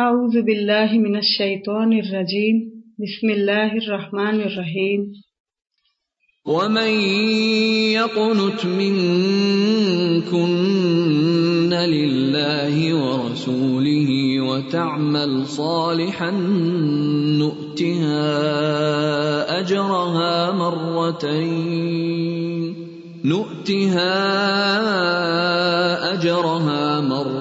أعوذ بالله من الشيطان الرجيم. بسم الله الرحمن الرحيم. ومن يقنت منكن لله ورسوله وتعمل صالحا نؤتها أجرها مرتين. نؤتها أجرها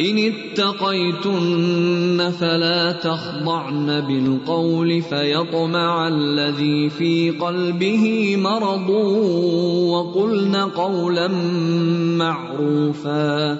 إن اتقيتن فلا تخضعن بالقول فيطمع الذي في قلبه مرض وقلن قولا معروفا.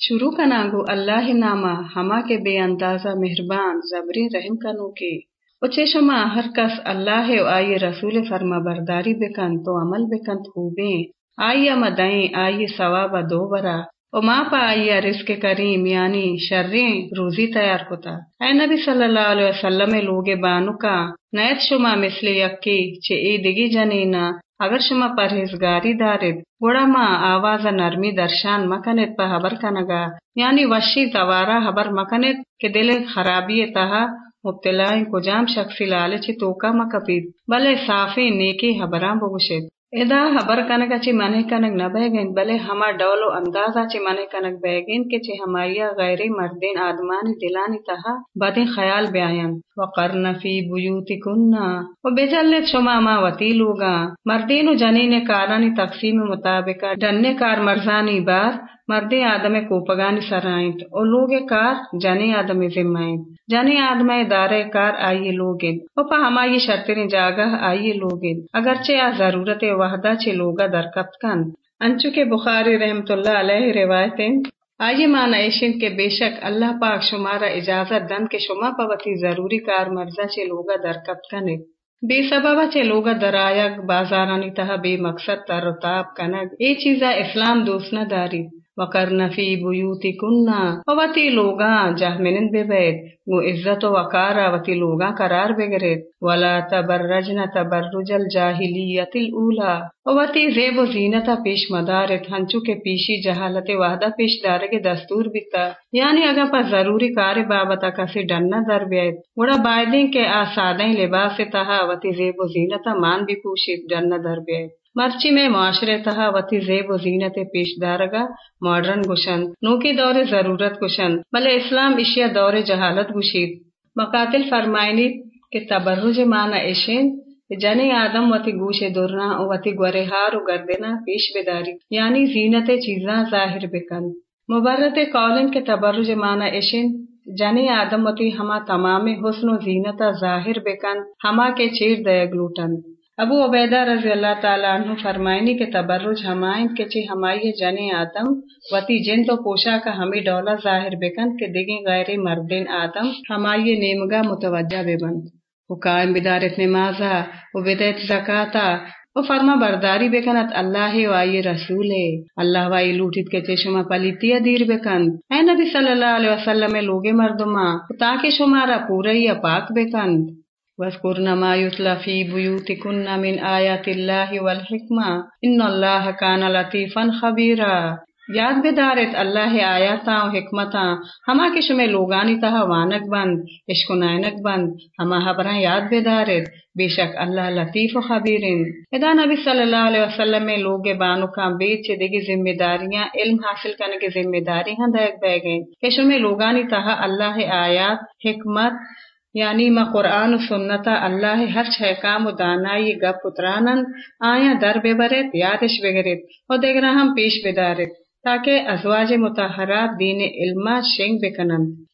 شروع کناگو اللہ نامہ ہما کے بے اندازہ مہربان زبری رحم کنو کے اچے شما ہر کس اللہ و آئی رسول فرما برداری بکن تو عمل بکن خوبیں آئی مدائیں آئی ثواب دو برا۔ و ما پا آئی رزق کریم یعنی شریں روزی تیار کتا اے نبی صلی اللہ علیہ وسلم لوگ بانو کا نیت شما مثل یکی چے ای دگی جنینا اگر شما پرہیزگاری دارد گوڑا ما آواز نرمی درشان مکنت پا حبر کنگا یعنی وشی توارا حبر مکنت کہ دل خرابی تہا مبتلائیں کجام شخصی لالچ توکا مکپید بلے صافی نیکی حبران بگوشید ادا خبر کنک چی منہ کنک نہ بہ گئیں بلے ہما ڈولو اندازہ چی منہ کنک بہ گئیں کے چی ہمایا غیر مردین آدمانی دلانی تہا بد خیال بیاین۔ وقرن فی بیوتی کننا و بجلت شما ما وتی لوگا مردین و جنین کارانی تقسیم مطابق ڈنے کار مرزانی بار مردے آدم کوپگانی سرائنت اور لوگ کار جنے آدم ذمائیں جنے آدم دارے کار آئیے لوگن اور پا ہمائی شرطن جاگہ آئیے لوگن اگرچہ آ ضرورت وحدہ چے لوگا درکت کن انچو کے بخاری رحمت اللہ علیہ روایتیں آئیے مانا ایشن کے بے شک اللہ پاک شمارا اجازت دن کے شما پوتی ضروری کار مرزا چے لوگا درکت کنے بے سبب چے لوگا درائگ بازارانی تہا بے مقصد تر تاب کنگ اے چیزا اسلام دوست داری وقرن فی بیوتکنا وتی لوگاں جہمنن بے بیت وہ عزت و وقارا وتی لوگاں قرار بگرید ولا تبرجن تبرج الجاہلیت الاولا وتی زیب و زینتا پیش مدارت ہنچو کے پیشی جہالت وحدہ پیش دارے کے دستور بیتا یعنی اگر پر ضروری کار بابتا کسی ڈننا در بیت وڑا بائدیں کے آسادیں لباس تہا وتی زیب و زینتا مان بھی پوشید ڈننا در بیت مرچی میں معاشرے تہا وتی زیب و زینت پیش دارگا ماڈرن گشن نو کی دور ضرورت گشن بلے اسلام اشیا دور جہالت گشید مقاتل فرمائنی کہ تبرج مانا ایشین جنی آدم وتی گوش درنا او وتی گورے ہار و گردنا پیش بداری یعنی زینت چیزاں ظاہر بکن۔ مبرت قولن کے تبرج مانا ایشین جنی آدم وتی ہما تمام حسن و زینتا ظاہر بکن، ہما کے چیر دیگ لوٹن۔ ابو عبیدہ رضی اللہ تعالیٰ عنہ فرمائنی کے تبرج ہمائن کے چی ہمائی جن آدم، وتی جن تو پوشا کا ہمیں ڈولا ظاہر بکن کے دگیں غیر مردین آدم، ہمائی نیمگا متوجہ بے بند وہ قائم بدارت نمازا وہ بدیت زکاتا وہ فرما برداری بکنت اللہ و آئی رسول۔ اللہ وائی لوٹت کے چے شما پلیتیا دیر بکن۔ اے نبی صلی اللہ علیہ وسلم لوگے مردما تاکہ شمارا پورا پاک بکند وَاذْكُرْنَ مَا يُتْلَى فِي بُيُوتِكُنَّ مِنْ آيَاتِ اللَّهِ وَالْحِكْمَةِ إِنَّ اللَّهَ كَانَ لَطِيفًا خَبِيرًا۔ یاد بدارت اللہ آیاتاں و حکمتاں ہما کے شمے لوگانی تہا وانک بند، عشق و نائنک بند۔ ہما حبراں یاد بدارت بے شک اللہ لطیف و خبیرن ادا نبی صلی اللہ علیہ وسلم میں لوگ بانو کا بیچ دیگی ذمہ داریاں علم حاصل کرنے کی ذمہ داری ہاں دیکھ بہ گئیں۔ کہ شمے لوگانی تہا اللہ آیات، حکمت یعنی ما قرآن و سنتا اللہ ہر چھ کام و دانائی گپ اترانن آیا در ببرت یادش بگرت و دیگر ہم پیش بدارت تاکہ ازواج متحرات دین علما شنگ بکنند۔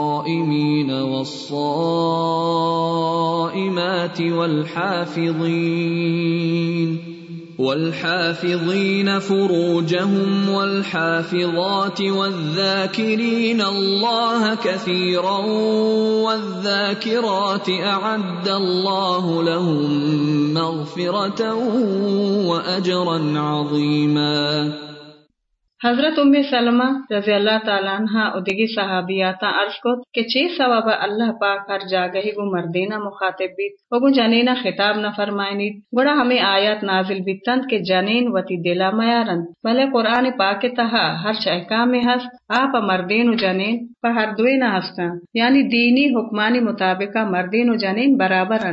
والصائمات والحافظين والحافظين فروجهم والحافظات والذاكرين الله كثيرا والذاكرات أعد الله لهم مغفرة وأجرا عظيما حضرت ام سلمہ رضی اللہ تعالیٰ عنہ ادگی صحابیاتا عرض کو کہ چی ثواب اللہ پاک ہر جاگہی گو مردینہ مخاطب بیت وگو جنینہ خطاب نہ فرمائنید گوڑا ہمیں آیات نازل بیتند کہ جنین وتی دلا میارند۔ بھلے قرآن پاک تہا ہر شہکام میں ہست، آپ مردین و جنین پا ہر دوئے نہ ہستا یعنی دینی حکمانی مطابقہ مردین و جنین برابر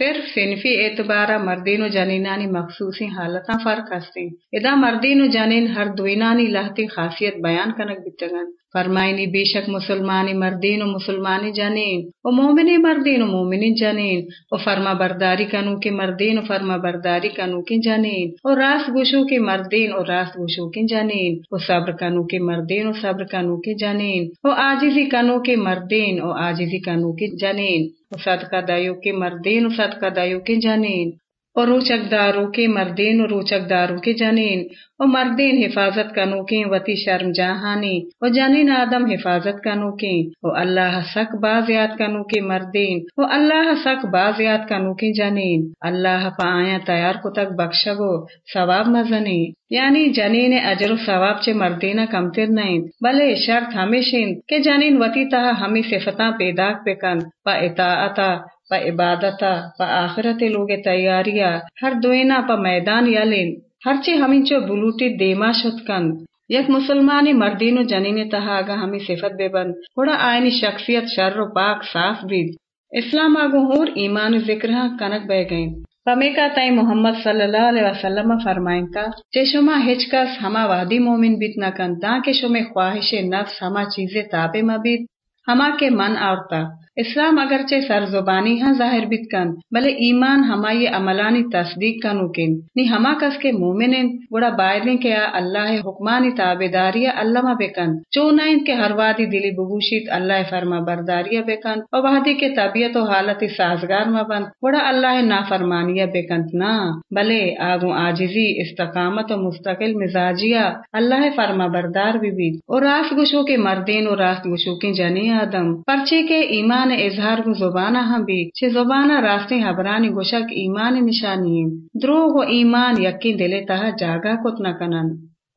اند پھر صنفی اعتبارہ مردین و جنینانی مخصوصی حالتاں فرق ہستی ادا مردین و جنین ہر دوینانی لہتی خاصیت بیان کنک بتگن فرمائنی بے شک مسلمانی مردین و مسلمانی جنین و مومنی مردین و مومنی جنین و فرما برداری کنو کے مردین و فرما برداری کنو کی جنین و راست گوشو کے مردین و راست گوشو کی جنین و صبر کنو کے مردین و صبر کنو کی جنین و آجزی کنو کے مردین و آجزی کنو کی جنین و صدقہ دایو کے مردین و صدقہ دایو کے جنین اور روچک دارو کے مردین و روچک دارو کے جنین و مردین حفاظت کا نوکیں وتی شرم جہانی و جنین آدم حفاظت کا نوکیں و اللہ سک بازیات کا نوکے مردین و اللہ سک بازیات کا نوکے جنین۔ اللہ پا آیا تیار کو تک بخشگو ثواب مزنی یعنی جنین اجر و ثواب چے مردینہ کمتر نہیں بلے شرط ہمیشن کہ جنین وتی تہا ہمیں صفتاں پیداک پکن پا اطاعتا پا عبادتا، پا آخرت لوگ تیاریا ہر دوینا پا میدان یلین ہرچی ہمیں چو بلوٹی دیما شد کند یک مسلمانی مردین و جنین تہا آگا ہمیں صفت بے بند بڑا آئینی شخصیت شر و پاک صاف بید۔ اسلام آگو ہور ایمان ذکر ہاں کنک بے گئیں پمی کا تائی محمد صلی اللہ علیہ وسلم فرمائیں کا، چے شما ہچکس ہما وادی مومن بیت نہ کن تاکہ شما خواہش نفس ہما چیزیں تابع مبید ہما کے من آورتا اسلام اگرچہ سر زبانی ہاں ظاہر بیت کن، بلے ایمان ہمائی عملانی تصدیق کنو کن۔ نی ہما کس کے مومن بڑا بائرین کے اللہ حکمانی تابداری اللہ بکن چونائن کے ہر وادی دلی بگوشیت اللہ فرما برداری بکن اور وحدی کے طبیعت و حالت سازگار مبند بڑا اللہ نافرمانیہ بکن نا، بلے آگو آجزی استقامت و مستقل مزاجیہ اللہ فرما بردار بھی بیت اور راست گشو کے مردین اور راست گشو کے جنی آدم۔ پرچے کے ایمان زبان اظہار گو زبانہ ہم بھی چھ زبانہ راستے حبرانی گوشک ایمان نشانی دروغ و ایمان یقین دلے تہا جاگا کت کنن۔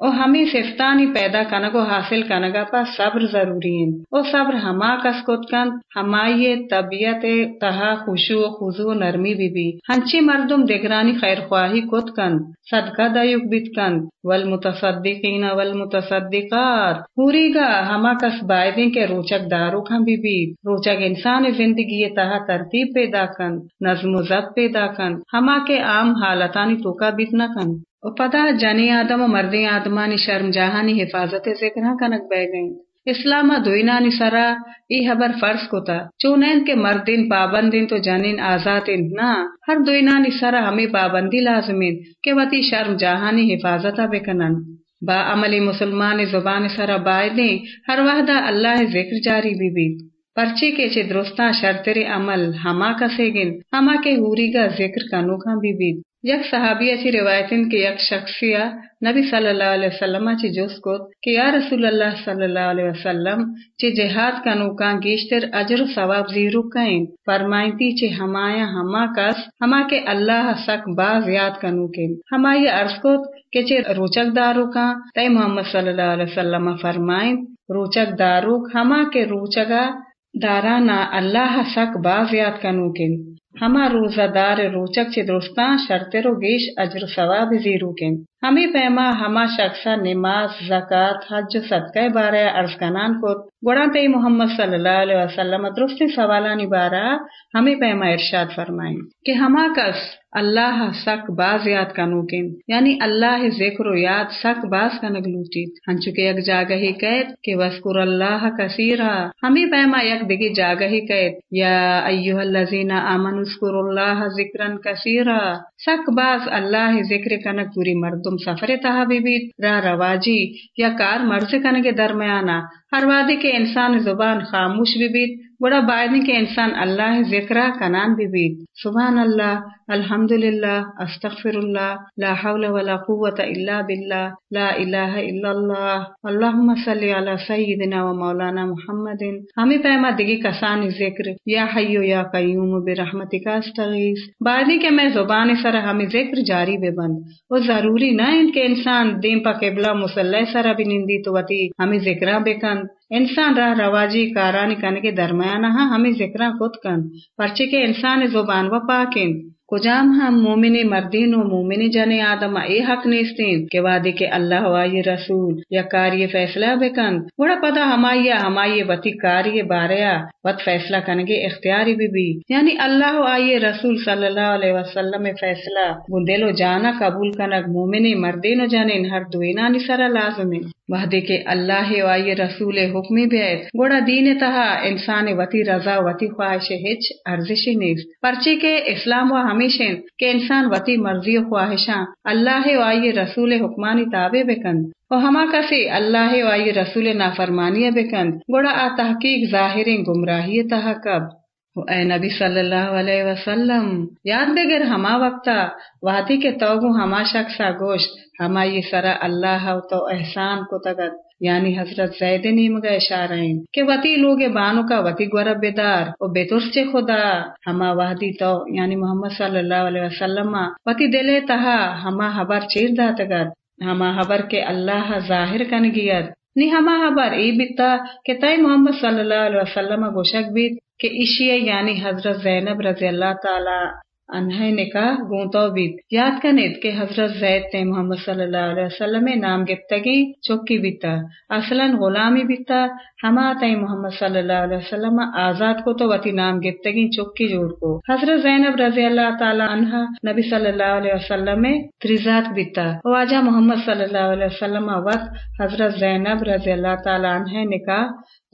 او ہمیں صفتانی پیدا کنگو حاصل کنگا پا صبر ضروری ہیں۔ او صبر ہما کس کت کن ہمائی طبیعت تہا خوشو و خوزو نرمی بی بی ہنچی مردم دگرانی خیر خواہی کت کن صدقہ دیوک بیت کن والمتصدقین والمتصدقات۔ پوری گا ہما کس بائدیں کے روچک دارو کھن بی بی روچک انسان زندگی تہا ترتیب پیدا کن نظم و ضبط پیدا کن ہما کے عام حالتانی توکا بیت نہ کن پدا جنی آدم و مردی آدمانی شرم جہانی حفاظت ذکرہ کنک بے گئیں۔ اسلام دوینانی سرا ای حبر فرض کتا۔ چونین کے مردین پابندین تو جنین آزادین۔ نا، ہر دوینانی سرا ہمیں پابندی لازمین کہ وتی شرم جہانی حفاظت بکنن با عملی مسلمان زبان سرا بائدیں ہر وحدہ اللہ ذکر جاری بھی بھی۔ پرچی کے چے درستان شرطر عمل ہما کسے گن، ہما کے ہوری گا ذکر کنوکا بھی بھی۔ یک صحابی اچھی روایتن کے یک شخصیہ نبی صلی اللہ علیہ وسلم چی جس کو کہ یا رسول اللہ صلی اللہ علیہ وسلم چی جہاد کا نوکان گیشتر اجر و ثواب زیرو کہیں فرمائیتی چی ہمایا ہما کس، ہما کے اللہ سک باز یاد کا نوکیں ہمائی عرض کو کہ چی روچک دارو کا تی محمد صلی اللہ علیہ وسلم فرمائیں روچک دارو ہما کے روچگا دارانا اللہ سک باز یاد کا نوکیں ہما روزہ دار روچک چے دوستان شرط رو گیش اجر ثواب زیرو کن ہمیں پیما، ہما شخصا، نماز، زکات، حج، صدقہ بارے عرض کنان کو گوڑا تے محمد صلی اللہ علیہ وسلم درست سوالانی بارا ہمیں پیما ارشاد فرمائیں کہ ہما کس اللہ سک باز یاد کنوکن یعنی اللہ ذکر و یاد سک باز کنگ لوٹید ہنچکے یک جاگہ ہی قید کہ وسکر اللہ کثیرا۔ ہمیں پیما یک دگی جاگہ ہی قید۔ یا ایوہ اللذین آمن اسکر اللہ ذکرن کثیرا۔ سک باز اللہ ذکر کنگ پوری مردم سفر تہا بھی را رواجی یا کار مرض کنگ درمیانہ ہر وادی کے انسان زبان خاموش بھی بڑا بائدنی کے انسان اللہ ذکر کنان بھی بیت سبحان اللہ الحمد للہ استغفر اللہ لا حول ولا قوت الا باللہ، لا الہ الا اللہ۔ اللہم صلی علی سیدنا و مولانا محمد۔ ہمیں پیما دگی کسان ذکر۔ یا حیو یا قیوم برحمتک استغیث۔ بائدنی کے میں زبان سر ہمیں ذکر جاری بے بند۔ وہ ضروری نہ ان کے انسان دین پا قبلہ مسلح سر بھی نندی تو وتی ہمیں ذکرہ بے کند۔ انسان راہ رواجی کارانی کن کے درمیان ہاں ہمیں ذکر خود کن، پرچے کے انسان زبان و پاکن۔ کجام ہم مومنی مردین و مومنی جنے آدم اے حق نیستین کہ وعدے کے اللہ وائی رسول یا کاری فیصلہ بکن۔ بڑا پتا ہمائی ہمائی وتی کاری باریا وط فیصلہ کنگے اختیاری بھی بھی۔ یعنی اللہ آئی رسول صلی اللہ علیہ وسلم فیصلہ بندل و جانا قبول کنگ مومنی مردین و جنین ہر دوینا نسر لازمی وحدے کے اللہ وائی رسول حکمی بیت۔ گوڑا دین تہا انسان وتی رضا وتی خواہش ہچ ارزشی نیست۔ پرچے کے اسلام و ہمیشہ کہ انسان وتی مرضی و خواہشاں اللہ و آئی رسول حکمانی تابع بکند و ہما کسی اللہ و آئی رسول نافرمانی بکند گوڑا آ تحقیق ظاہر گمراہی تہا کب۔ اے نبی صلی اللہ علیہ وسلم، یاد بگر ہما وقتا وادی کے توگو ہما شخصا گوشت، ہما یہ سرا اللہ تو احسان کو تگت یعنی حضرت زید نیم کا اشارہ کہ وتی لوگ بانو کا وتی گورب بیدار او بیترس خدا، ہما وحدی تو یعنی محمد صلی اللہ علیہ وسلم وتی دلے تہا، ہما حبر چیر داتگت ہما حبر کے اللہ ظاہر کن گیت نی ہما حبر ای بیتا کہ تئی محمد صلی اللہ علیہ وسلم گوشک بیت کہ اشیاء یعنی حضرت زینب رضی اللہ تعالی انہیں نکاح گونتو بیت یاد کنید کہ حضرت زید تے محمد صلی اللہ علیہ وسلم نام گفتگی چوکی بیتا۔ اصلا غلامی بیتا۔ ہما تے محمد صلی اللہ علیہ وسلم آزاد کو تو وتی نام گفتگی چوکی جوڑ کو۔ حضرت زینب رضی اللہ تعالی عنہ نبی صلی اللہ علیہ وسلم تریزات بیتا۔ واجہ محمد صلی اللہ علیہ وسلم وقت حضرت زینب رضی اللہ تعالی عنہ نکاح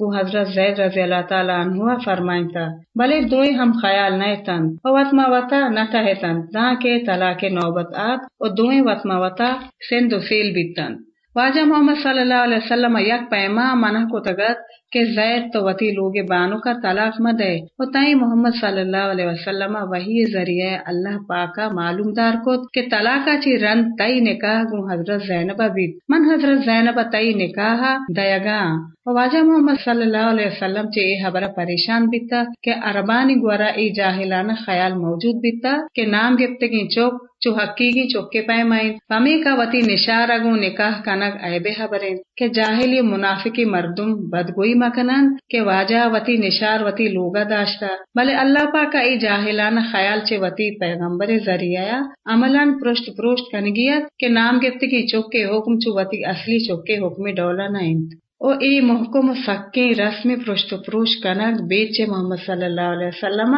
کو حضرت زید رضی اللہ تعالی عنہ فرمائیں تا بلے دوئی ہم خیال نہ تن او وطما وطا نہ تن دا کے طلاق نوبت آت، او دوئی وطما وطا سند و فیل بیتن۔ واجہ محمد صلی اللہ علیہ وسلم یک پیما منہ کو تگت کہ زید تو وتی لوگ بانو کا طلاق مد ہے۔ وہ تائیں محمد صلی اللہ علیہ وسلم وہی ذریعہ اللہ پاکا معلوم دار کو کہ طلاق چی رن تئی نکاح گو حضرت زینب بیت من حضرت زینب تئی نکاح دیگا واجہ محمد صلی اللہ علیہ وسلم چے اے حبرہ پریشان بیتا کہ عربانی گورا ای جاہلانہ خیال موجود بیتا کہ نام گفتگی چوک چو حقیقی چوکے پائے مائن پمی کا وتی نشار اگو نکاح کنک ایبے حبرین کہ جاہلی منافقی مردم بدگوئی مکنن کہ واجہ وتی نشار وتی لوگا داشتا بلے اللہ پاک ای جاہلان خیال چے وتی پیغمبر ذریعہ عملان پرشت پروشت کنگیت کہ نام گفتی چوکے حکم چو وتی اصلی چوکے حکم ڈولا نائنت او ای محکم سکے رسم پرشت پروش کنک بیچے محمد صلی اللہ علیہ وسلم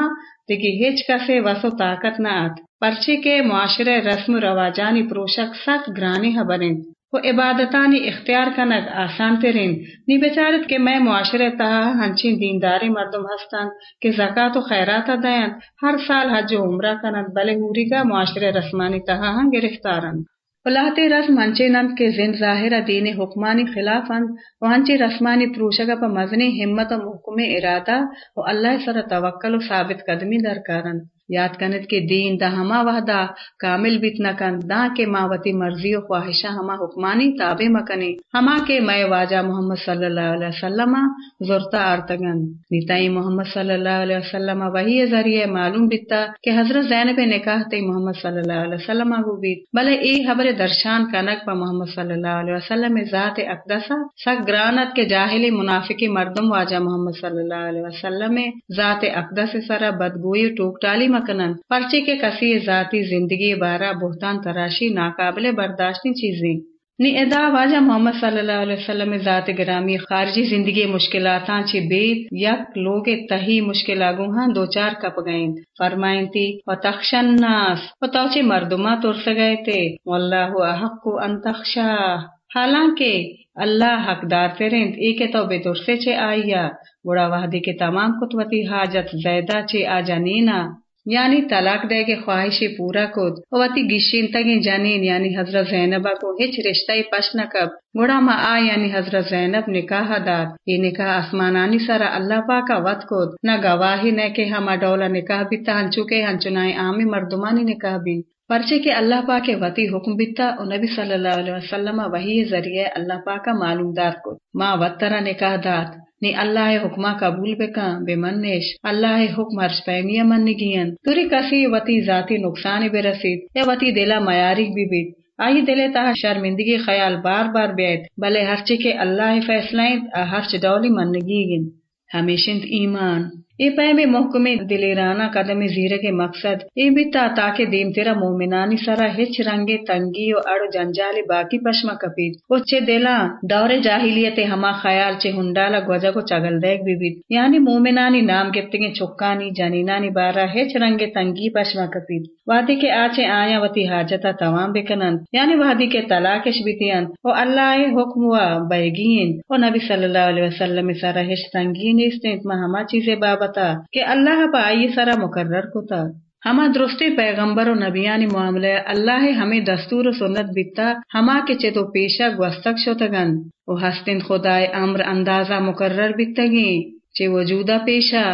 دیکھی ہچ کسے وسو طاقت نہ آت۔ پرچے کے معاشرے رسم رواجانی پروشک سخت گرانی بنیں وہ عبادتانی اختیار کنگ آسان ترین۔ نی بیچارت کے میں معاشرے تہا ہنچین دینداری مردم ہستن کہ زکاة و خیرات دین۔ ہر سال حج و عمرہ کنند بلے ہوری کا معاشرے رسمانی تہا ہن ہاں گرفتارن۔ ولاحتے رسم ہنچے نند کے زن ظاہر دین حکمانی خلاف اند۔ و ہنچے رسمانی پروشگا پا مزنی حمت و محکم ارادہ۔ و اللہ سر توکل و ثابت قدمی درکارند یاد کنت کے دین دا ہما وحدہ، کامل بیت نکن دا کے ماوتی مرضی و خواہشہ ہما حکمانی تابع مکنی ہما کے میں واجہ محمد صلی اللہ علیہ وسلم زورتا آرتگن نیتائی محمد صلی اللہ علیہ وسلم وہی ذریعہ معلوم بیتا کہ حضرت زینب نکاح تی محمد صلی اللہ علیہ وسلم ہو بیت۔ بلے ای حبر درشان کنک پا محمد صلی اللہ علیہ وسلم ذات اقدسا سک گرانت کے جاہلی منافقی مردم واجہ محمد صلی اللہ علیہ وسلم ذات اقدس سرا بدگوئی ٹوک ٹالی کنن۔ پرچے کے کسی ذاتی زندگی بارہ بہتان تراشی ناقابل برداشتی چیزیں۔ نی ادا واجہ محمد صلی اللہ علیہ وسلم ذات گرامی خارجی زندگی مشکلات چی بیت یک لوگ تہی مشکل ہاں دو چار کپ گئیں۔ فرمائیں تھی و تخشن ناس و توچے مردما ترس گئے تھے واللہ احق ان تخشا حالانکہ اللہ حقدار ترند ایک تو بے ترسے چے آئیا بڑا وحدی کے تمام کتوتی حاجت زیدہ چے آ جانینا یعنی طلاق دے کے خواہشی پورا کود وتی گشین تگیں جانین یعنی حضرت زینبہ کو ہچ رشتہ پش نہ کب۔ گڑا ما آ یعنی حضرت زینب نکاح داد۔ یہ نکاح آسمانانی سرا اللہ پاکا وط کود نہ گواہی نہ کہ ہما ڈولا نکاح بیتا ہن چکے ہن چنائے عامی مردمانی نکاح بھی۔ پرچے کے اللہ پاک وتی حکم بیتا اور نبی صلی اللہ علیہ وسلم وہی ذریعے اللہ پاک کا معلوم دار کو ماں وطرہ نکاح داد۔ نی اللہ حکمہ قبول بکا بے منش اللہ حکم ہرش پیمیا من گین توری کسی وتی ذاتی نقصان بے رسید۔ یا وتی دلا معیاری بھی بیت۔ آئی دلے تہ شرمندگی خیال بار بار بیت۔ بلے ہر کے اللہ فیصلائیں ہرچ ڈولی منگی گن۔ ہمیشہ ایمان۔ ای پیم محکمے دلیرانا قدم زیرہ کے مقصد ای بیتا تاکہ دیم تیرا مومنانی سرا ہچ رنگے تنگی و اڑ جنجال باقی پشما کپید او چے دلا دور جاہلیت ہما خیال چے ہنڈالا گوجا کو چگل دیکھ بھی بید یعنی مومنانی نام گفتگے چکانی، جنینانی بارا ہچ رنگے تنگی پشما کپید وادی کے آچے آیا وتی حاجتا تمام بکنن یعنی وادی کے طلاقش بیتیان او اللہ حکم و بیگین۔ او نبی صلی اللہ علیہ وسلم سرا ہچ تنگی نیستیں ہما چیزیں بابا ہوتا کہ اللہ پا آئی سرا مقرر کو تا ہما درستی پیغمبر و نبیانی معاملے اللہ ہمیں دستور و سنت بیتا ہما کے چتو تو پیشا گوستک شوتگن و ہستن خدای امر اندازہ مقرر بیتگی چے وجودہ پیشہ۔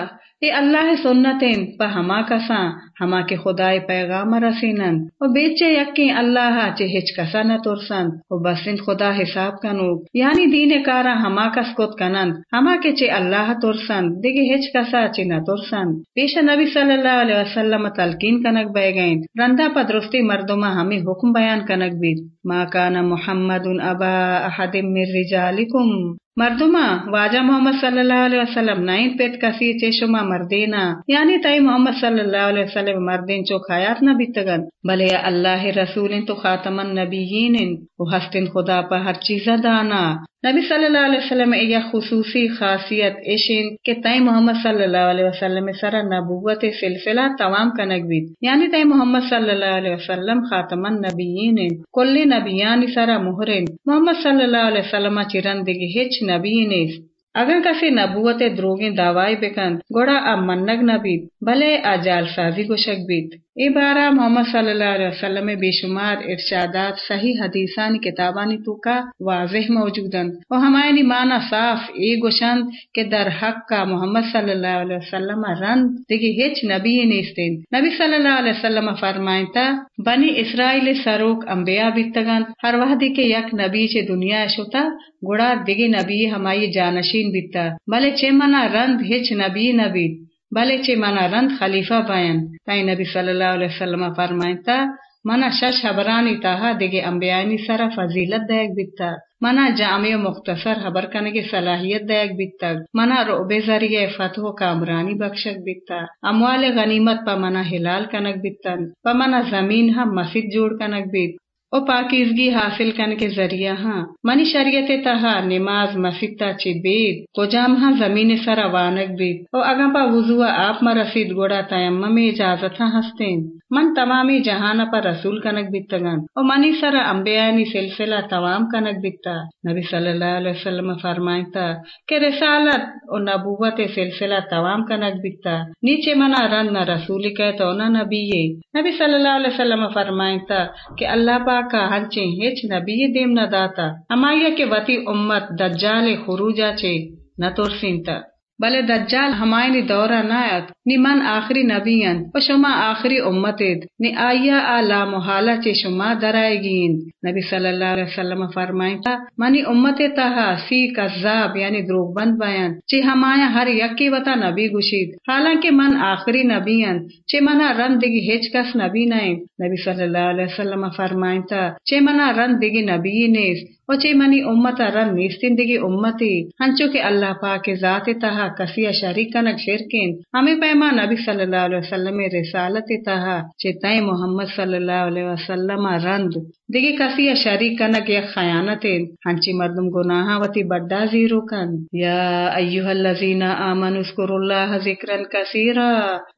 اے اللہ سنتیں، پا ہما کساں، ہما کے خدای پیغام رسینن و بیچے یقین اللہ چے ہچ کسا نہ ترسن۔ و بسن خدا حساب کنو۔ یعنی دین کارا ہما کس کت کنن۔ ہما کے چے اللہ ترسن۔ دیگے ہچ کسا چے نہ ترسن۔ پیش نبی صلی اللہ علیہ وسلم تلقین کنک بے گئیں رندہ پا درستی مردمہ ہمیں حکم بیان کنک بید۔ ما کان محمد ابا احد من رجالکم. مردما واجہ محمد صلی اللہ علیہ وسلم نائن پیت کسی چے شما مردینا یعنی تائی محمد صلی اللہ علیہ وسلم مردین چو خیات نہ بیتگن. بلے اللہ رسول تو خاتم النبیین و ہستن خدا پا ہر چیز دانا. نبی صلی اللہ علیہ وسلم یہ خصوصی خاصیت ایشین کہ تئی محمد صلی اللہ علیہ وسلم سر نبوت سلسلہ تمام کنک بیت یعنی تئی محمد صلی اللہ علیہ وسلم خاتم النبیین کل نبیان سر مہرین. محمد صلی اللہ علیہ وسلم چرندگی ہچ نبی نیست. اگر کسی نبوت دروگیں دعوائی بکن گوڑا اب منگ نبید بھلے آجال سازی کو شک بید. ای بارہ محمد صلی اللہ علیہ وسلم بے شمار ارشادات، صحیح حدیثان کتابانی تو کا واضح موجودن۔ و ہمائنی معنی صاف ای گوشند کہ در حق کا محمد صلی اللہ علیہ وسلم رند دیگی ہچ نبی نیستین۔ نبی صلی اللہ علیہ وسلم فرمائن تا بنی اسرائیل سروک انبیاء بیتگن ہر وحدی کے یک نبی چے دنیا شتا گوڑا دیگی نبی ہمائی جانشین بیتا۔ بلے چے منا رند ہچ نبی نبید بله چه منارند خلیفه بایند ای نبی صلی الله علیه وسلم فرمایند منا شش خبرانی تاها دیگه انبیانی سره فضیلت دیگ بیتا منا جامع مختصر خبر کنه که صلاحیت دیگ بیتا منا رو ذریعه فتح و کامرانی بخشک بیتا اموال غنیمت پا منا حلال کنک بیتن پا منا زمین هم مسجد جوړ کنک بیت او پاکیزگی حاصل کرنے کے ذریعہ ہاں۔ منی شریعت تہا، نماز مسیطہ چی بید کو جام ہاں زمین سرا وانک بید۔ او اگا پا وضوع آپ ما رسید گوڑا تیمم اجازت ہاں ہستین۔ من تمامی جہانا پر رسول کنک بیتگن او منی سرا انبیانی سلسلہ تمام کنک بیتا۔ نبی صلی اللہ علیہ وسلم فرمائیں تا کہ رسالت او نبوت سلسلہ تمام کنک بیتا۔ نیچے منا رن نہ رسول کہتا نہ نبی نبی صلی اللہ علیہ وسلم فرمائیں تا کہ اللہ پاک کا ہنچے ہچ نبی دیم نہ داتا امایا کے وتی امت دجال خروجا چے نہ بلے دجال ہمائنی دورہ نایت نی من آخری نبیین و شما آخری امتید، نی آیا آلا محالہ چے شما درائے گین نبی صلی اللہ علیہ وسلم فرمائیں تا، منی امت تہا سی کذاب یعنی دروگ بند بیان، چے ہمایا ہر یکی وطا نبی گشید حالانکہ من آخری نبیین چے منا رن دگی ہیچ کس نبی نائم نبی صلی اللہ علیہ وسلم فرمائیں تا، چے منا رن دگی نبی نیست وچے منی امت رن نیستن دگی امتی ہنچو کہ اللہ پاک ذات تہا کسی شریک کنک شرکین ہمیں پیما نبی صلی اللہ علیہ وسلم رسالت تہا چتائیں محمد صلی اللہ علیہ وسلم رند دیگه کسی شریک کنک یک خیانت ہنچی مردم گناہا وتی بڑا زیرو کن یا ایوہ الذین آمنوا اذکروا اللہ ذکرا کثیرا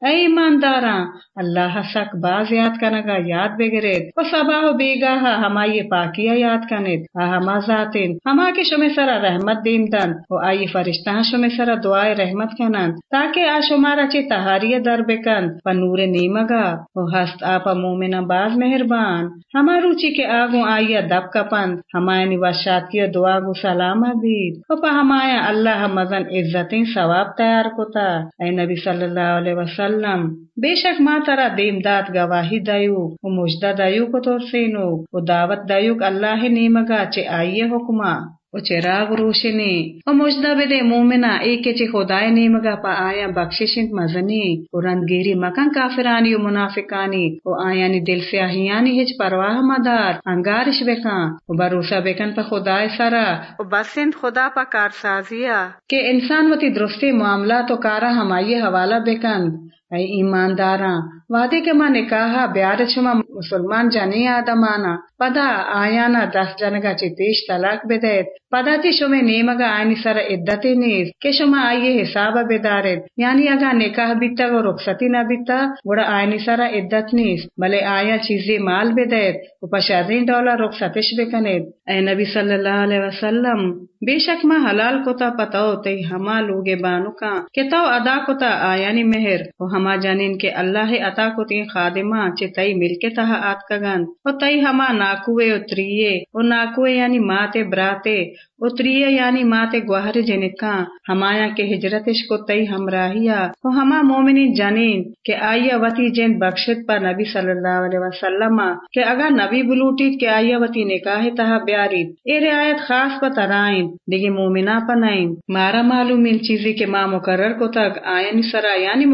اے ایمانداراں اللہ سک باز یاد کنگا یاد بگرید و صباح و بیگاہ ہمائی پاکیا یاد کنید ہما ذاتین ہما کے شمی سرا رحمت دین دن و آئی فرشتہ شمی سرا دعائے رحمت کنن تاکہ آ شمارا چی تہاری در بکن و نور نیمگا و ہست آپا مومنہ باز مہربان. ہما روچی کے آگو آئیا دب کپند ہمایا یعنی نواشاتی دعا گو سلام بید و پا ہمایا اللہ مزن عزتیں ثواب تیار کتا، اے نبی صلی اللہ علیہ وسلم. بے شک ما ترا دیم داد گواہی دایو و مجدہ دایو کو تور سینو و دعوت دایو اللہ نیمگا چے آئیے حکمہ و چراغ روشنی و مجدہ بدے مومنا ایک چی خدای نیمگا پا آیا بخششنت مزنی و رندگیری مکن کافرانی و منافقانی و آیانی دل سیاہیانی ہچ پرواہ مدار انگارش بکن و بروسا بکن پا خدای سرا و بسنت خدا پا کارسازیا کہ انسان وتی درستی معاملات و کارا ہمائی حوالہ بکن اے ایمانداراں وعدے کے ماں نکاحا بیار شما مسلمان جانی آدمانا پدا آیانا دس جنگا چی تیش طلاق بدید پدا چی شما نیمگا آئینی سر عدتی نیز کہ شما آئیے حساب بدارید یعنی اگا نکاح بیتا و رخصتی نہ بیتا وڑا آئینی سر عدت نیز بلے آیا چیزی مال بدید و پشادین ڈولا رخصتش بکنید اے نبی صلی اللہ علیہ وسلم بے شک ما حلال کتا پتاو تی ہما لوگے بانو کا کہ تو ادا کتا آیانی مہر و ہما جانین کے اللہ عطا کو تین خادمہ چے تئی مل کے تہا آت کگن و تئی ہما ناکوے اتریے و ناکوے یعنی ماتے براتے، اتریے یعنی ماتے گوہر جنکا ہمایا کے ہجرتش کو تئی ہمراہیا و ہما مومنی جانین کہ آئیا وتی جن بخشت پر نبی صلی اللہ علیہ وسلم کہ اگر نبی بلوٹیت کہ آئیا وتی نکاح تہا بیارید اے رعایت خاص پر ترائن دیگه مومنا پنائن مارا معلوم ان چیزی کے ما مقرر کو تک آیانی سرا یعنی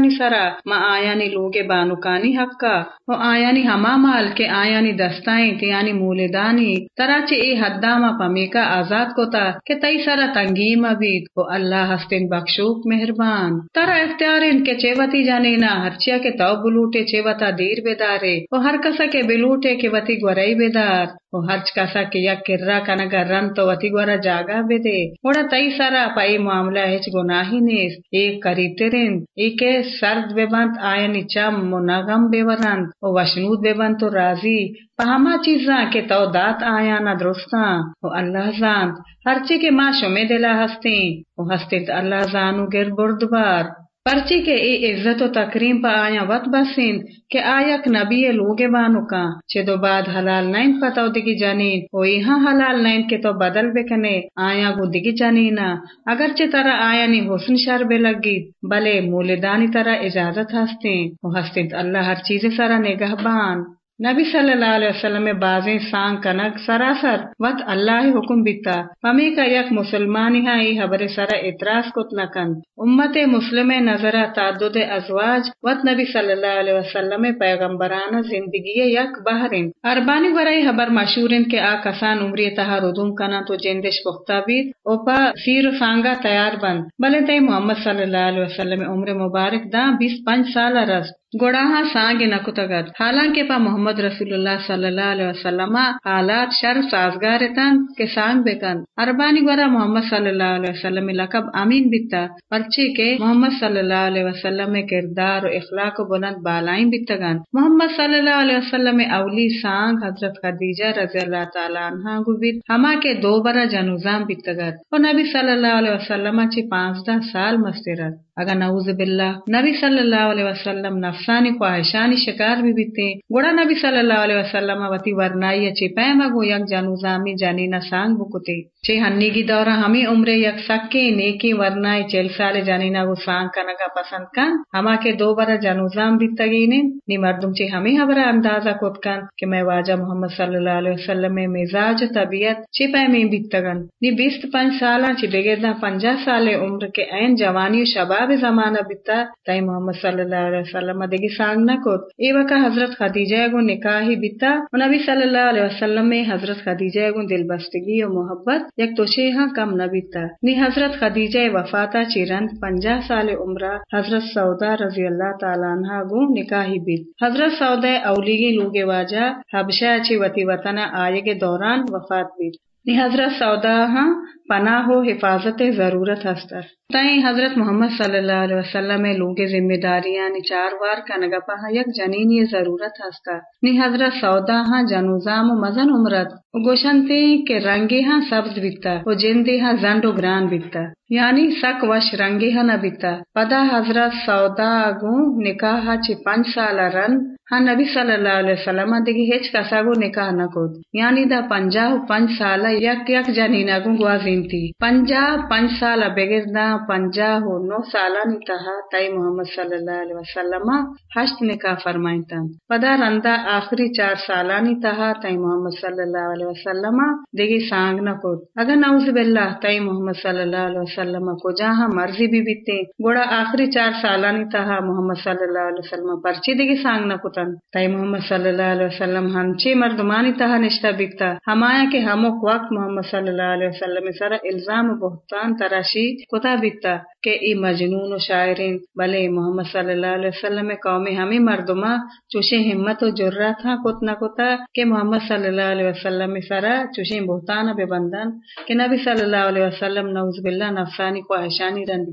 مسلمانانی سرا، ما آیانی لوگ بانوکانی حق کا و آیانی ہما مال کے آیانی دستائیں کہ یعنی مولدانی تراچے اے حداما پمی کا آزاد کو تا کہ تئی سرا تنگی مبید و اللہ ہستن بخشوک مہربان۔ ترا اختیار ان کے چیوتی جانے نا ہرچیا کے تو بلوٹے چیوتا دیر بیدارے، و ہر کسا کے بلوٹے کے وتی گورائی بیدار، و ہرچ کسا کے یک کرا کنگا رن تو وتی گورا جاگا بے دے وڑا تئی سارا پائی معاملہ ہچ گناہی نیس ایک کریتے رین ایک سرد بے بند آئینی چم منغم بے ورند و وشنود بے و تو راضی پہما چیزاں کے تو دات آیا نہ درستاں و اللہ زاند ہرچی کے ماں شمی دلا ہستیں و ہستے اللہ زانو گر بردبار۔ پرچی کے ای عزت و تکریم پا آیا وط بسین کہ آیک نبی لوگے بانو کا چے دو بعد حلال نائن پتاو دگی جانین او یہاں حلال نائن کے تو بدل بکنے آیا گو دگی جانینا اگر چے ترا آیا نی حسن شر بے لگی، بلے مولدانی ترا اجازت ہستیں وہ ہستیں اللہ ہر چیز سارا نگہ بان۔ نبی صلی اللہ علیہ وسلم بازیں سانگ کنک سراسر وط اللہ حکم بیتا ہمیں کا یک مسلمانی ہاں ای حبر سر اعتراض کت نکن امت مسلم نظر تعدد ازواج وط نبی صلی اللہ علیہ وسلم پیغمبران زندگی یک بہرین اربانی برائی حبر مشہورین کے آ کسان عمری تہا ردوم کنا تو جندش پختہ بیت اوپا سیر سانگا تیار بند۔ بلے تے محمد صلی اللہ علیہ وسلم عمر مبارک دا بیس پنج سال رس۔ گوڑا سانگ نکتگت حالانکہ پا محمد رسول اللہ صلی اللہ علیہ وسلم حالات شر سازگار تن کے سانگ بکن اربانی گورا محمد صلی اللہ علیہ وسلم لقب امین بیتا۔ پرچے کے محمد صلی اللہ علیہ وسلم کردار و اخلاق و بلند بالائیں بیتگن محمد صلی اللہ علیہ وسلم اولی سانگ حضرت خدیجہ رضی اللہ تعالیٰ عنہ گو بیت۔ ہما کے دو برا جنوزام بیتگت و نبی صلی اللہ علیہ وسلم چی پانزدہ سال مسترت اگر نعوذ باللہ نبی صلی اللہ علیہ وسلم نفسانی خواہشانی شکار بھی بیتے، گوڑا نبی صلی اللہ علیہ وسلم وتی ورنائی چے پیما گو، یک جانوزامی جانینا سانگ بکتے۔ چے ہنی کی دورہ ہمیں عمرے یک سکے، نیکی ورنائی چل سال جانینا گو سانگ کنگا پسند کن۔ ہما کے دو برا جانوزام بیتگینے نی مردم چے ہمیں حبرہ اندازہ کت کن کہ میں واجہ محمد صلی اللہ علیہ وسلم میں مزاج طبیعت چے پیمیں بیتگن نی بیست پنج سالہ چے بگیدہ پنجہ سال عمر کے این جوانی و شباب خطاب زمانہ بتا تئی محمد صلی اللہ علیہ وسلم دگی سانگ نہ کت ای وقت حضرت خدیجہ گو نکاحی بتا نبی صلی اللہ علیہ وسلم میں حضرت خدیجہ گو دل بستگی و محبت یک توشے ہاں کم نہ بتا نی حضرت خدیجہ وفاتا چیرند پنجہ سال عمرہ حضرت سودا رضی اللہ تعالیٰ عنہ گو نکاحی بیت حضرت سودا اولیگی لوگے واجہ حبشہ چی وتی وطن آئے کے دوران وفات بیت نی حضرت سودا ہاں پناہ و حفاظت ضرورت ہستر تائیں حضرت محمد صلی اللہ علیہ وسلم لوگ ذمہ داریاں نی چار وار کا نگپا یک جنین یہ ضرورت ہستا نی حضرت سودا ہاں جنوزام و مزن عمرت۔ گوشنتے کہ رنگے ہاں سبز بکتا۔ و جندے ہاں زنڈ و گران بکتا۔ یعنی سک وش رنگے ہاں نہ بکتا۔ پدا حضرت سودا گو نکاح چی پنج سالہ رن۔ ہاں نبی صلی اللہ علیہ وسلم دیگی ہچ کسا گو نکاح نہ کود۔ یعنی دا پنجاہ پنج سالہ یک یک جنینہ گو گوازین تھی پنجاہ پنج سالہ بغیر دا پنجاہ و نو سالہ نی تہا تائی محمد صلی اللہ علیہ وسلم ہشت نکاح فرمائیں تن پدا رندا آخری چار سالہ نی تہا تائی محمد صلی اللہ علیہ وسلم دیگی سانگ نہ کود اگر نعوذ باللہ، تائی محمد صلی اللہ علیہ وسلم کو جہاں مرضی بھی بیتے، گوڑا آخری چار سالہ نی تہا محمد صلی اللہ علیہ وسلم پرچی دیگی سانگ نہ کتن۔ تائی محمد صلی اللہ علیہ وسلم ہم ہنچی مردمانی تہا نشتہ بکتا ہمایا کہ ہموک وقت محمد صلی اللہ علیہ وسلم سر الزام بہتان تراشی کتا بکتا کہ ای مجنون و شاعرین بلے محمد صلی اللہ علیہ وسلم قوم ہمیں مردما چوشے ہمت و جرہ تھا کتنا کتا کہ محمد صلی اللہ علیہ وسلم سرا چوشے بہتان بے بندن کہ نبی صلی اللہ علیہ وسلم نوز باللہ نفسانی کو احشانی کن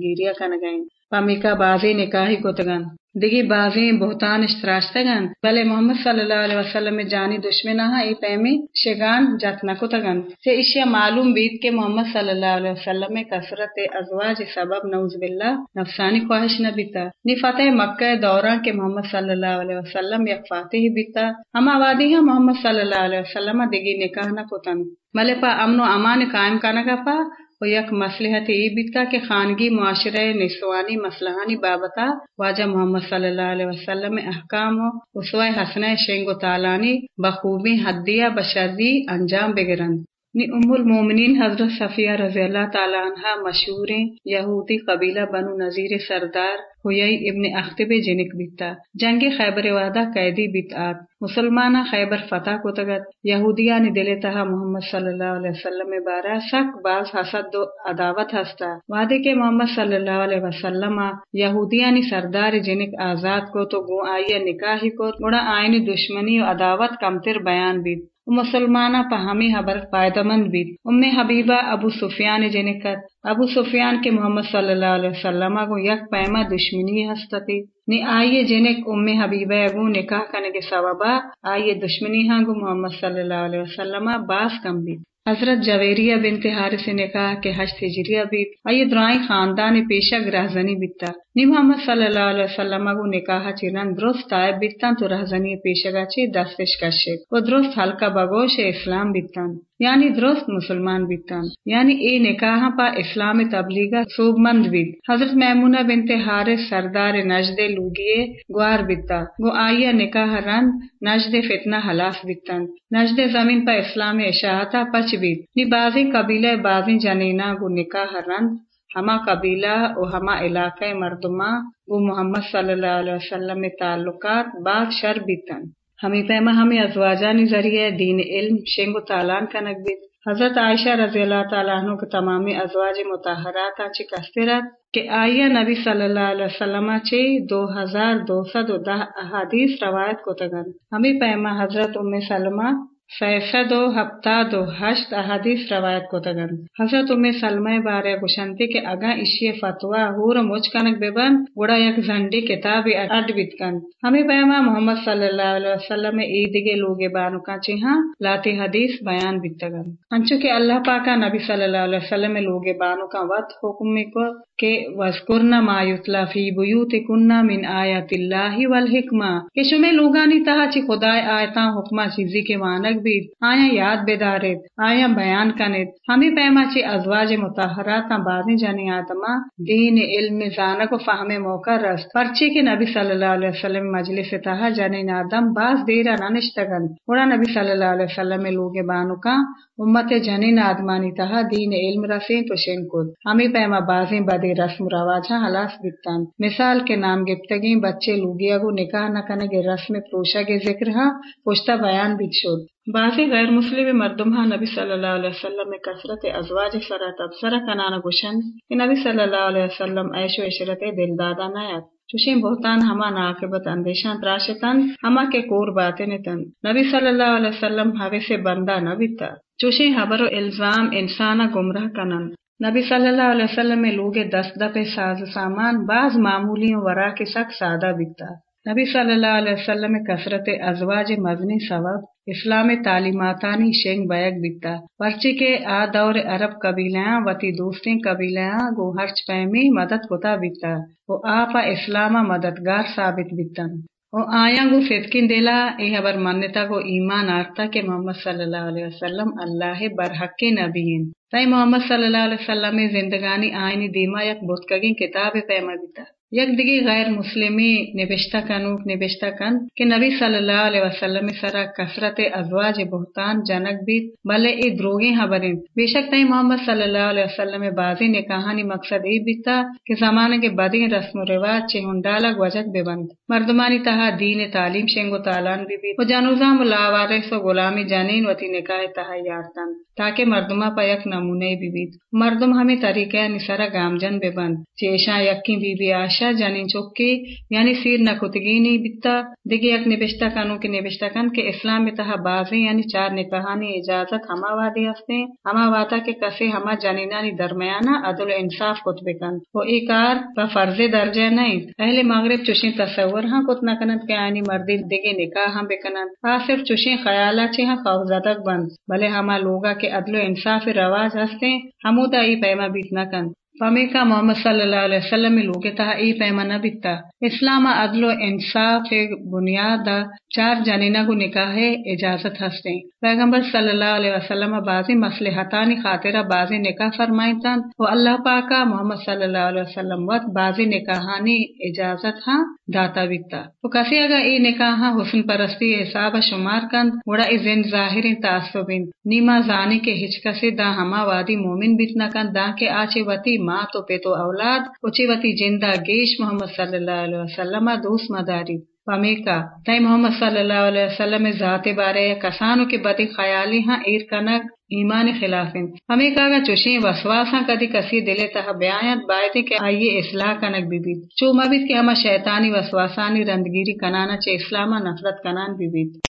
گئے پمیکا بازی نکاحی کتگن دیگی بازی بہتان اشتراشتگن بلے محمد صلی اللہ علیہ وسلم جانی دشمن ہاں ای پیمی شگان جتنا کتگن سے اشیا معلوم بیت کے محمد صلی اللہ علیہ وسلم کثرت ازواج سبب نوز باللہ نفسانی خواہش نہ بیتا نی فتح مکہ دوران کے محمد صلی اللہ علیہ وسلم یک فاتح بیتا ہما وادی ہاں محمد صلی اللہ علیہ وسلم دیگی نکاح نہ کتن ملے پا امن و امان قائم کرنا پا و یک مسلحت ای بیتا کہ خانگی، معاشرہ نسوانی مسلحانی بابتا واجہ محمد صلی اللہ علیہ وسلم احکام و اسوہ حسن شنگ و تالانی بخوبی حدیہ بشردی انجام بگرن نی ام المومنین حضرت صفیہ رضی اللہ تعالیٰ عنہ مشہور یہودی قبیلہ بنو نظیر سردار ہوئی ابن اختب جنک بیتا۔ جنگ خیبر وعدہ قیدی بیتات۔ مسلمانہ خیبر فتح کو تگت۔ یہودیہ نے دل تہا محمد صلی اللہ علیہ وسلم بارہ سک باز حسد دو عداوت ہستا۔ وعدے کے محمد صلی اللہ علیہ وسلم یہودیہ نے سردار جنک آزاد کو تو گو آئیے نکاحی کو۔ مڑا آئین دشمنی و عداوت کمتر بیان بیت۔ مسلمانہ پہمی حبر فائدہ مند بیت۔ ام حبیبہ ابو سفیان جنکت۔ ابو سفیان کے محمد صلی اللہ علیہ وسلم کو یک پیما دشمنی ہستتی۔ نی آئیے جنک ام حبیبہ اگو نکاح کرنے کے سوابا آئیے دشمنی ہاں گو محمد صلی اللہ علیہ وسلم باس کم بھی حضرت جویریہ بنت حارث نے کہا کہ حج تجریہ بیت۔ آئیے درائیں خاندان پیشہ گرہزنی بیتا۔ نی محمد صلی اللہ علیہ وسلم کو نکاح چیرن درست آئے بیتن تو رہزنی پیشگا چی دستش کشید و درست حلقہ بگوش اسلام بیتن یعنی درست مسلمان بیتن یعنی اے نکاح پا اسلام تبلیغ سوب مند بیت حضرت میمونہ بنت حارث سردار نجد لوگیے گوار بیتا گو آئیے نکاح رند نجد فتنہ حلاف بیتن نجد زمین پا اسلام اشاعتا پچ بیت نی بازی قبیلہ بازی جنینا گو نکاح رند ہما قبیلہ و ہما علاقہ مردمہ و محمد صلی اللہ علیہ وسلم تعلقات بعد شر بیتن ہمیں پیما ہمیں ازواجانی ذریعے دین علم شنگ و تالان کا نقبیت حضرت عائشہ رضی اللہ تعالیٰ عنہ کے تمامی ازواج متحرات آچی کسترت کہ آئیہ نبی صلی اللہ علیہ وسلم چی دو ہزار دو سد و دہ احادیث روایت کو تگن ہمیں پیما حضرت ام سلمہ فیصد و ہفتہ دو ہشت احادیث روایت کو تگن حضرت ام سلمہ بارے گشنتی کے اگا اشی فتوا ہور مچ کنک ببن گوڑا یک زنڈی کتابی اڈ بیت کن۔ ہمیں بیما محمد صلی اللہ علیہ وسلم عید کے لوگ بانو کا چیہاں لاتی حدیث بیان بیت تگن انچو کہ اللہ پاکا نبی صلی اللہ علیہ وسلم لوگ بانو کا وقت حکم کو کہ وذکرنا ما یتلا فی بیوتکنا من آیات اللہ والحکمہ۔ کہ شمی لوگانی تہا چی خدای آیتاں حکمہ چیزی کے وانگ کنگ آیا یاد بیدارت آیا بیان کنت ہمیں پیما چی ازواج متحرات بازی جانی آدما دین علم زانک و فہم موقع رست۔ پرچی کے نبی صلی اللہ علیہ وسلم مجلس تہا جنین آدم باز دیرا ننشتگن۔ اڑا نبی صلی اللہ علیہ وسلم لوگ بانو کا امت جنین آدمانی تہا دین علم رسین تو شن کد ہمیں پیما بازیں بدے رسم رواجہ ہاں حلاس بکتن مثال کے نام گفتگی بچے لوگیا گو نکاح نہ کنگے رسم پروشا کے ذکر ہا پوشتا بیان بھی شد بعضی غیر مسلم مردم ہاں نبی صلی اللہ علیہ وسلم میں کثرت ازواج سرا تبصرہ کنانا گوشن کہ نبی صلی اللہ علیہ وسلم عیش و عشرت دل دادا نیت چوشیں بہتان ہما ناقبت اندیشان تراشتن، ہما کے کور باطن تن۔ نبی صلی اللہ علیہ وسلم ہوے سے بندہ نہ بیتا چوشیں خبر و الزام انسانا گمراہ کنن۔ نبی صلی اللہ علیہ وسلم میں لوگ دست دپ ساز سامان، بعض معمولیوں ورا کے سک سادہ بکتا نبی صلی اللہ علیہ وسلم کثرت ازواج مزنی سبب اسلام تعلیماتانی شنگ بیگ بکتا پرچی کے آ دور عرب قبیلیاں، وتی دوستیں قبیلیاں گو ہرچ پیمی مدد کتا بکتا وہ آپا اسلام مددگار ثابت بکتن او آیا گو فتکین دیلا، اے حبر منتا گو ایمان آرتا کہ محمد صلی اللہ علیہ وسلم اللہ برحق نبیین۔ تائی محمد صلی اللہ علیہ وسلم زندگانی آئینی دیما یک بتکگین کتاب پیما بیتا۔ یک غیر مسلمی نبشتہ کنوک نبشتہ کن کہ نبی صلی اللہ علیہ وسلم سرا کثرت ازواج بہتان جنک بیت بلے ای دروگیں حبرین بے شک تئی محمد صلی اللہ علیہ وسلم بازی نے کہانی مقصد ای بیتا کہ زمانے کے بدین رسم و رواج چھ ہنڈالک وجک بے بند مردمانی تہا دین تعلیم شنگ و تالان بھی بیت و جنوزام لاوارس و غلامی جانین وتی نکاح تہا یارتن تاکہ مردمہ پا یک نمونے بھی بیت مردم ہمیں طریقہ نسرا گامجن بے بند چیشا یکی بی بی آش بادشاہ جانی چوکی یعنی سیر نہ کتگی نہیں بتا دیگه یک نبشتہ کنو کہ نبشتہ کن کہ اسلام میں تہا بازیں یعنی چار نکاحانی اجازت ہما وادی ہستے ہما وادا کے کسے ہما جنینانی درمیانہ عدل و انصاف کتبے کن وہ ای کار با فرض درجہ نہیں اہل مغرب چوشیں تصور ہاں کت نہ کنند کہ آئینی مردی دیگه نکاح ہاں بکنند ہاں صرف چوشیں خیالہ چھے ہاں خوفزدک بند بلے ہما لوگا کے عدل و انصاف رواج ہستے ہمو ای پیما بیت نہ کن کا محمد صلی اللہ علیہ وسلم لوگ ای پیمانہ بیتا اسلام عدل و انصاف بنیاد چار جنینا کو نکاح اجازت ہستے۔ پیغمبر صلی اللہ علیہ وسلم بازی مسلحتانی خاطرہ بازی نکاح فرمائی تن و اللہ پاکا محمد صلی اللہ علیہ وسلم وقت بازی نکاحانی اجازت ہاں داتا بیتا تو کسی اگا ای نکاح حسن پرستی حساب شمار کند، وڑا ای زن ظاہر تعصبین۔ نیما زانی کے ہچکسی دا ہما وادی مومن بیتنا کند دا کے آچے وتی ماں تو پہ تو اولاد اچھی وتی جندہ گیش محمد صلی اللہ علیہ وسلم دوست مداری پمیکا تئی محمد صلی اللہ علیہ وسلم ذات بارے کسانو کے بدی خیالی ہاں ایر کنک ایمان خلافن ہمیں کہا چوشیں وسواساں کدی کسی دلے تہ بیانت بائے کہ آئیے اصلاح کنک بھی بیت چو مبیت کہ ہما شیطانی وسواسانی رندگیری کنانا چے اسلامہ نفرت کنان بھی بیت